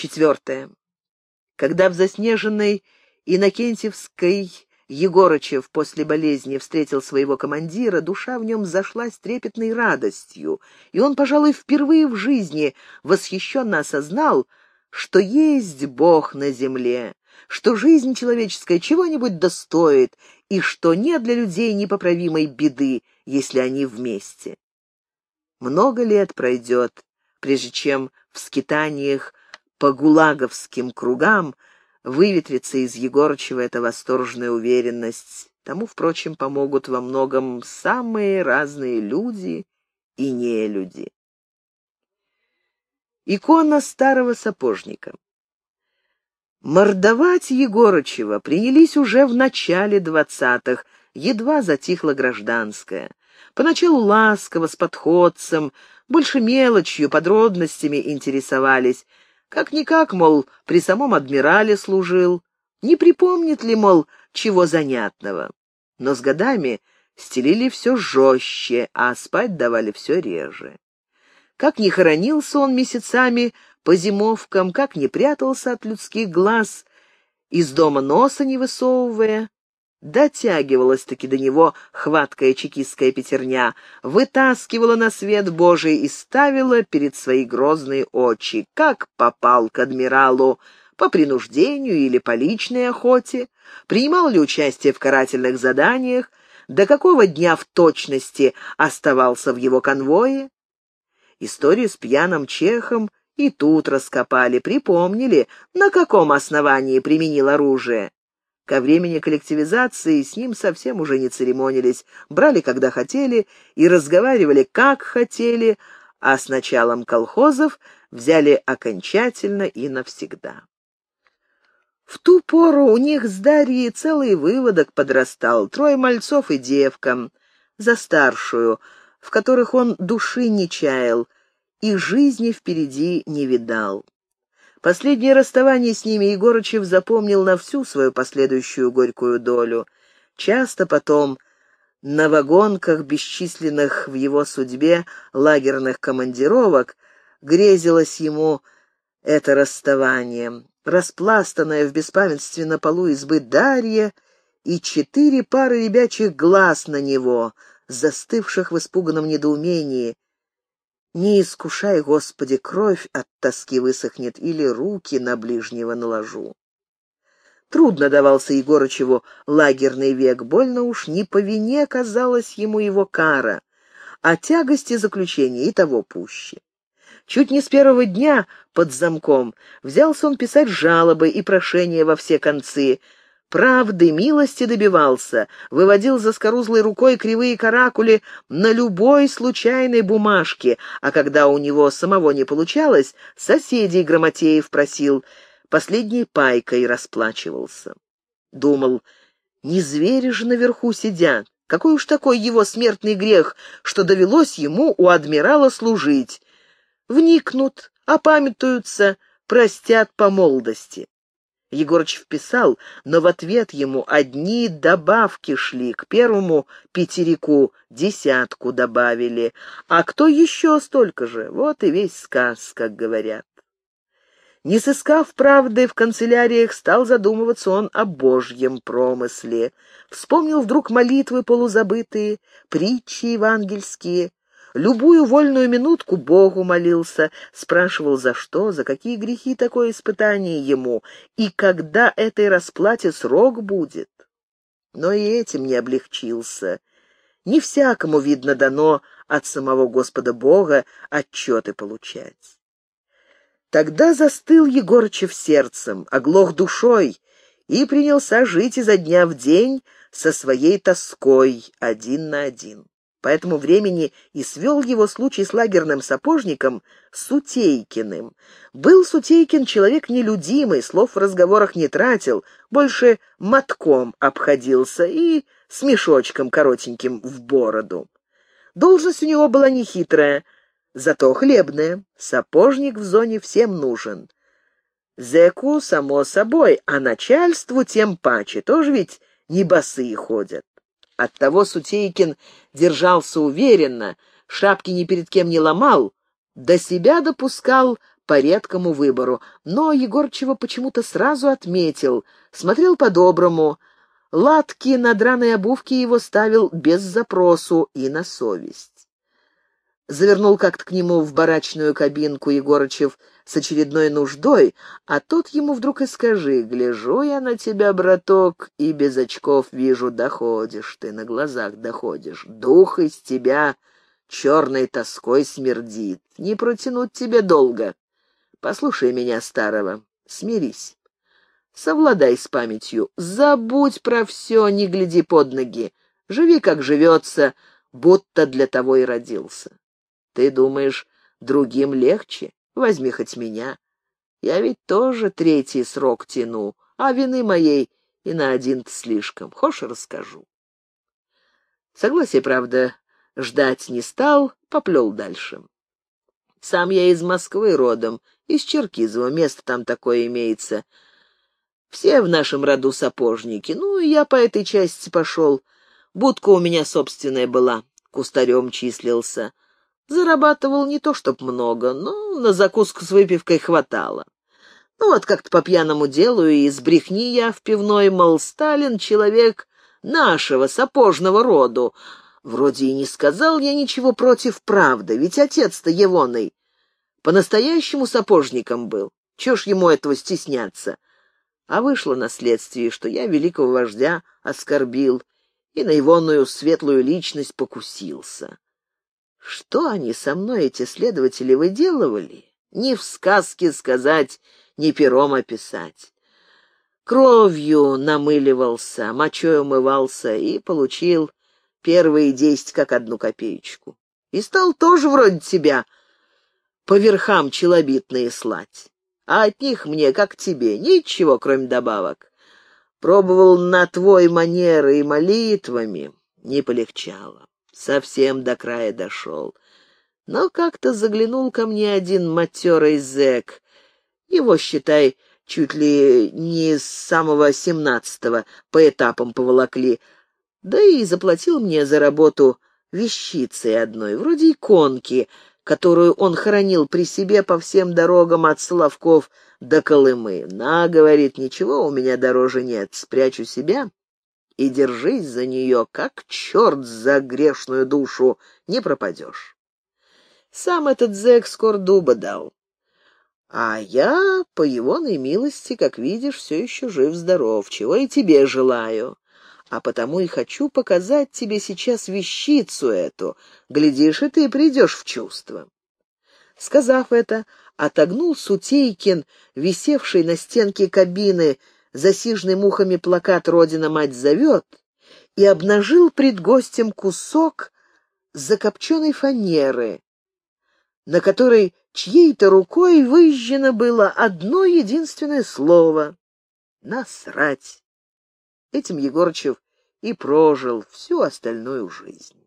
Четвертое. Когда в заснеженной Иннокентьевской Егорычев после болезни встретил своего командира, душа в нем зашлась трепетной радостью, и он, пожалуй, впервые в жизни восхищенно осознал, что есть Бог на земле, что жизнь человеческая чего-нибудь достоит, и что нет для людей непоправимой беды, если они вместе. Много лет пройдет, прежде чем в скитаниях по гулаговским кругам выветрится из Егорычева эта восторженная уверенность. Тому, впрочем, помогут во многом самые разные люди и нелюди. Икона старого сапожника Мордовать Егорычева принялись уже в начале двадцатых, едва затихла гражданская. Поначалу ласково, с подходцем, больше мелочью, подробностями интересовались, как-никак, мол, при самом адмирале служил. Не припомнит ли, мол, чего занятного? Но с годами стелили все жестче, а спать давали все реже. Как не хоронился он месяцами по зимовкам, как не прятался от людских глаз, из дома носа не высовывая, Дотягивалась-таки до него хваткая чекистская пятерня, вытаскивала на свет Божий и ставила перед свои грозные очи, как попал к адмиралу, по принуждению или по личной охоте, принимал ли участие в карательных заданиях, до какого дня в точности оставался в его конвое. Историю с пьяным чехом и тут раскопали, припомнили, на каком основании применил оружие. Ко времени коллективизации с ним совсем уже не церемонились, брали, когда хотели, и разговаривали, как хотели, а с началом колхозов взяли окончательно и навсегда. В ту пору у них с Дарьей целый выводок подрастал, трое мальцов и девка, за старшую, в которых он души не чаял и жизни впереди не видал. Последнее расставание с ними Егорычев запомнил на всю свою последующую горькую долю. Часто потом на вагонках бесчисленных в его судьбе лагерных командировок грезилось ему это расставание, распластанное в беспамятстве на полу избы Дарья и четыре пары ребячих глаз на него, застывших в испуганном недоумении, не искушай, Господи, кровь от тоски высохнет или руки на ближнего наложу. Трудно давался Егорычеву лагерный век, больно уж не по вине казалась ему его кара, а тягости заключения и того пуще. Чуть не с первого дня под замком взялся он писать жалобы и прошения во все концы, правды, милости добивался, выводил за скорузлой рукой кривые каракули на любой случайной бумажке, а когда у него самого не получалось, соседей Грамотеев просил, последней пайкой расплачивался. Думал, не звери же наверху сидят, какой уж такой его смертный грех, что довелось ему у адмирала служить. Вникнут, опамятуются, простят по молодости. Егорыч вписал, но в ответ ему одни добавки шли, к первому пятерику десятку добавили, а кто еще столько же, вот и весь сказ, как говорят. Не сыскав правды в канцеляриях, стал задумываться он о божьем промысле. Вспомнил вдруг молитвы полузабытые, притчи евангельские, Любую вольную минутку Богу молился, спрашивал, за что, за какие грехи такое испытание ему, и когда этой расплате срок будет. Но и этим не облегчился. Не всякому, видно, дано от самого Господа Бога отчеты получать. Тогда застыл Егорычев сердцем, оглох душой и принялся жить изо дня в день со своей тоской один на один. По этому времени и свел его случай с лагерным сапожником Сутейкиным. Был Сутейкин человек нелюдимый, слов в разговорах не тратил, больше мотком обходился и с мешочком коротеньким в бороду. Должность у него была нехитрая, зато хлебная. Сапожник в зоне всем нужен. Зеку, само собой, а начальству тем паче, тоже ведь не босые ходят. Оттого Сутейкин держался уверенно, шапки ни перед кем не ломал, до себя допускал по редкому выбору, но Егорчева почему-то сразу отметил, смотрел по-доброму, латки на драной обувке его ставил без запросу и на совесть. Завернул как-то к нему в барачную кабинку Егорычев с очередной нуждой, а тут ему вдруг и скажи, гляжу я на тебя, браток, и без очков вижу, доходишь ты, на глазах доходишь, дух из тебя черной тоской смердит, не протянуть тебе долго. Послушай меня, старого, смирись. Совладай с памятью, забудь про все, не гляди под ноги. Живи, как живется, будто для того и родился. Ты думаешь, другим легче? Возьми хоть меня. Я ведь тоже третий срок тяну, а вины моей и на один-то слишком. Хошь, расскажу. Согласие, правда, ждать не стал, поплел дальше. Сам я из Москвы родом, из Черкизова, место там такое имеется. Все в нашем роду сапожники, ну, и я по этой части пошел. Будка у меня собственная была, кустарем числился. Зарабатывал не то чтоб много, но на закуску с выпивкой хватало. Ну вот как-то по пьяному делу и из брехни я в пивной, мол, Сталин — человек нашего сапожного роду, Вроде и не сказал я ничего против правды, ведь отец-то Евоной по-настоящему сапожником был. Чего ж ему этого стесняться? А вышло на следствии, что я великого вождя оскорбил и на егоную светлую личность покусился. Что они со мной, эти следователи, выделывали? Ни в сказке сказать, ни пером описать. Кровью намыливался, мочой умывался и получил первые десять как одну копеечку. И стал тоже вроде тебя по верхам челобитные слать. А от них мне, как тебе, ничего, кроме добавок. Пробовал на твой манеры и молитвами, не полегчало. Совсем до края дошел. Но как-то заглянул ко мне один матерый зэк. Его, считай, чуть ли не с самого семнадцатого по этапам поволокли, да и заплатил мне за работу вещицей одной, вроде иконки, которую он хранил при себе по всем дорогам от Соловков до Колымы. «На, — говорит, — ничего у меня дороже нет, спрячу себя и держись за нее, как черт за грешную душу, не пропадешь». Сам этот зэк скоро дуба дал. А я, по его милости, как видишь, все еще жив-здоров, чего и тебе желаю а потому и хочу показать тебе сейчас вещицу эту. Глядишь, и ты придешь в чувство». Сказав это, отогнул Сутейкин, висевший на стенке кабины, засиженный мухами плакат «Родина-мать зовет», и обнажил пред гостем кусок закопченной фанеры, на которой чьей-то рукой выжжено было одно единственное слово — «насрать». Этим Егорычев и прожил всю остальную жизнь.